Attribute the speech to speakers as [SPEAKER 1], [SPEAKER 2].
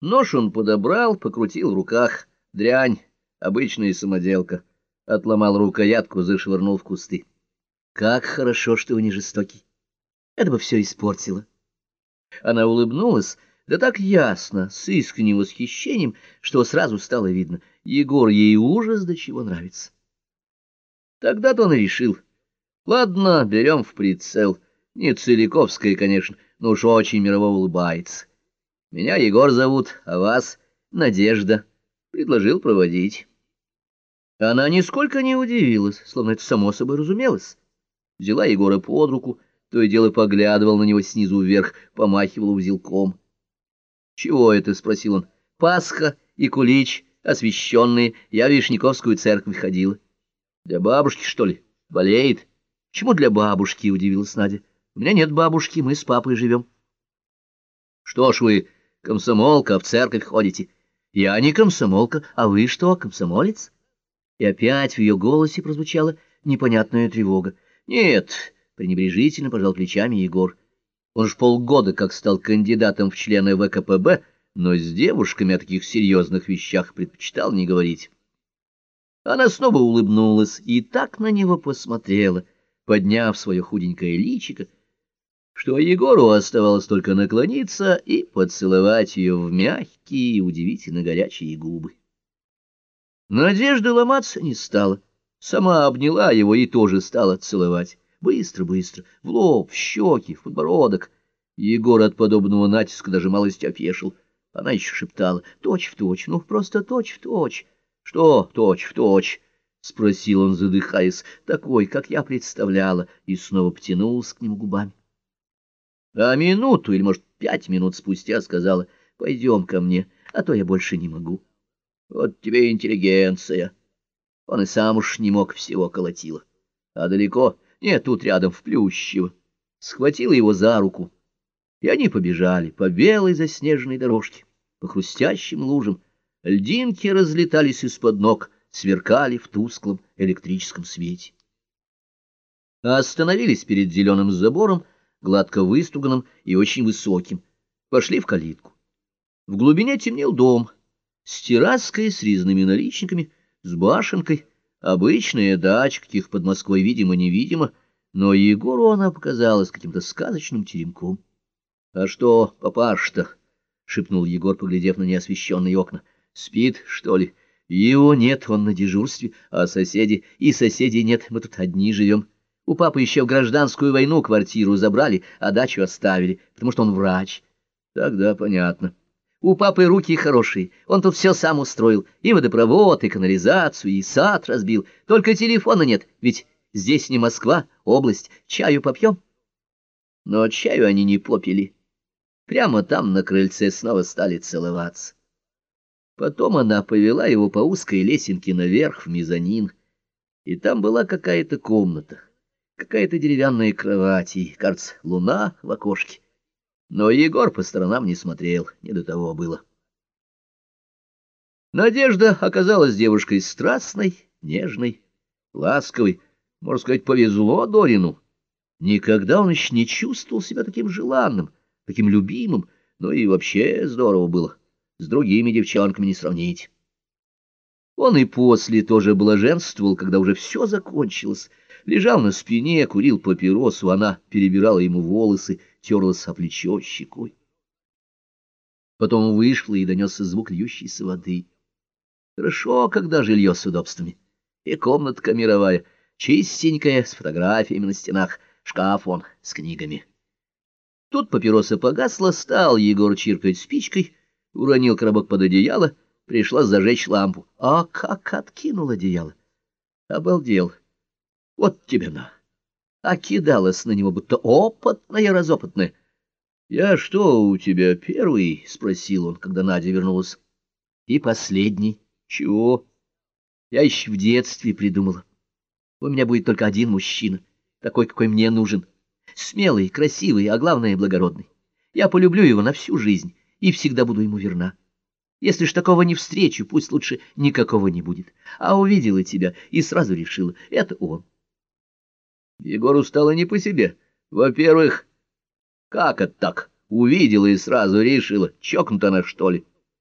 [SPEAKER 1] Нож он подобрал, покрутил в руках. Дрянь, обычная самоделка. Отломал рукоятку, зашвырнул в кусты. Как хорошо, что вы не жестокий. Это бы все испортило. Она улыбнулась, да так ясно, с искренним восхищением, что сразу стало видно. Егор ей ужас до чего нравится. Тогда-то он и решил. Ладно, берем в прицел. Не Целиковская, конечно, но уж очень мирово улыбается. Меня Егор зовут, а вас Надежда. Предложил проводить. Она нисколько не удивилась, словно это само собой разумелось. Взяла Егора под руку, то и дело поглядывал на него снизу вверх, помахивала узелком. — Чего это? — спросил он. — Пасха и кулич, освященные. Я в Вишняковскую церковь ходила. — Для бабушки, что ли? Болеет? — Чему для бабушки? — удивилась Надя. — У меня нет бабушки, мы с папой живем. — Что ж вы комсомолка, в церковь ходите. Я не комсомолка, а вы что, комсомолец? И опять в ее голосе прозвучала непонятная тревога. Нет, пренебрежительно пожал плечами Егор. Он ж полгода как стал кандидатом в члены ВКПБ, но с девушками о таких серьезных вещах предпочитал не говорить. Она снова улыбнулась и так на него посмотрела, подняв свое худенькое личико, что Егору оставалось только наклониться и поцеловать ее в мягкие и удивительно горячие губы. Надежда ломаться не стала, сама обняла его и тоже стала целовать. Быстро-быстро, в лоб, в щеки, в подбородок. Егор от подобного натиска даже малость опешил. Она еще шептала «Точь-в-точь, ну просто точь-в-точь». «Что точь-в-точь?» — спросил он, задыхаясь, такой, как я представляла, и снова потянулся к нему губами. А минуту, или, может, пять минут спустя сказала, пойдем ко мне, а то я больше не могу. Вот тебе интеллигенция. Он и сам уж не мог всего колотила. А далеко? Нет, тут рядом, в Плющево. Схватила его за руку, и они побежали по белой заснеженной дорожке, по хрустящим лужам. Льдинки разлетались из-под ног, сверкали в тусклом электрическом свете. Остановились перед зеленым забором, гладко выстуганным и очень высоким. Пошли в калитку. В глубине темнел дом, с терраской, с резными наличниками, с башенкой, обычная дача, каких под Москвой видимо-невидимо, но Егору она показалась каким-то сказочным теремком. — А что, папаш-то? — шепнул Егор, поглядев на неосвещенные окна. — Спит, что ли? — Его нет, он на дежурстве, а соседи... И соседей нет, мы тут одни живем. — у папы еще в гражданскую войну квартиру забрали, а дачу оставили, потому что он врач. Тогда понятно. У папы руки хорошие, он тут все сам устроил, и водопровод, и канализацию, и сад разбил. Только телефона нет, ведь здесь не Москва, область. Чаю попьем? Но чаю они не попили. Прямо там на крыльце снова стали целоваться. Потом она повела его по узкой лесенке наверх в мезонин, и там была какая-то комната какая-то деревянная кровать и, кажется, луна в окошке. Но Егор по сторонам не смотрел, не до того было. Надежда оказалась девушкой страстной, нежной, ласковой. Можно сказать, повезло Дорину. Никогда он еще не чувствовал себя таким желанным, таким любимым, но и вообще здорово было. С другими девчонками не сравнить. Он и после тоже блаженствовал, когда уже все закончилось, лежал на спине, курил папиросу, она перебирала ему волосы, терлась о плечо щекой. Потом вышла и донесся звук льющейся воды. Хорошо, когда жилье с удобствами. И комнатка мировая, чистенькая, с фотографиями на стенах, шкаф он с книгами. Тут папироса погасла, стал Егор чиркать спичкой, уронил коробок под одеяло, пришла зажечь лампу. А как откинул одеяло! Обалдел. Вот тебе на. А на него, будто опытная, разопытная. — Я что, у тебя первый? — спросил он, когда Надя вернулась. — И последний. — Чего? — Я еще в детстве придумала. У меня будет только один мужчина, такой, какой мне нужен. Смелый, красивый, а главное, благородный. Я полюблю его на всю жизнь и всегда буду ему верна. Если ж такого не встречу, пусть лучше никакого не будет. А увидела тебя и сразу решила — это он. Егору стало не по себе. Во-первых, как это так? Увидела и сразу решила, чокнута она, что ли?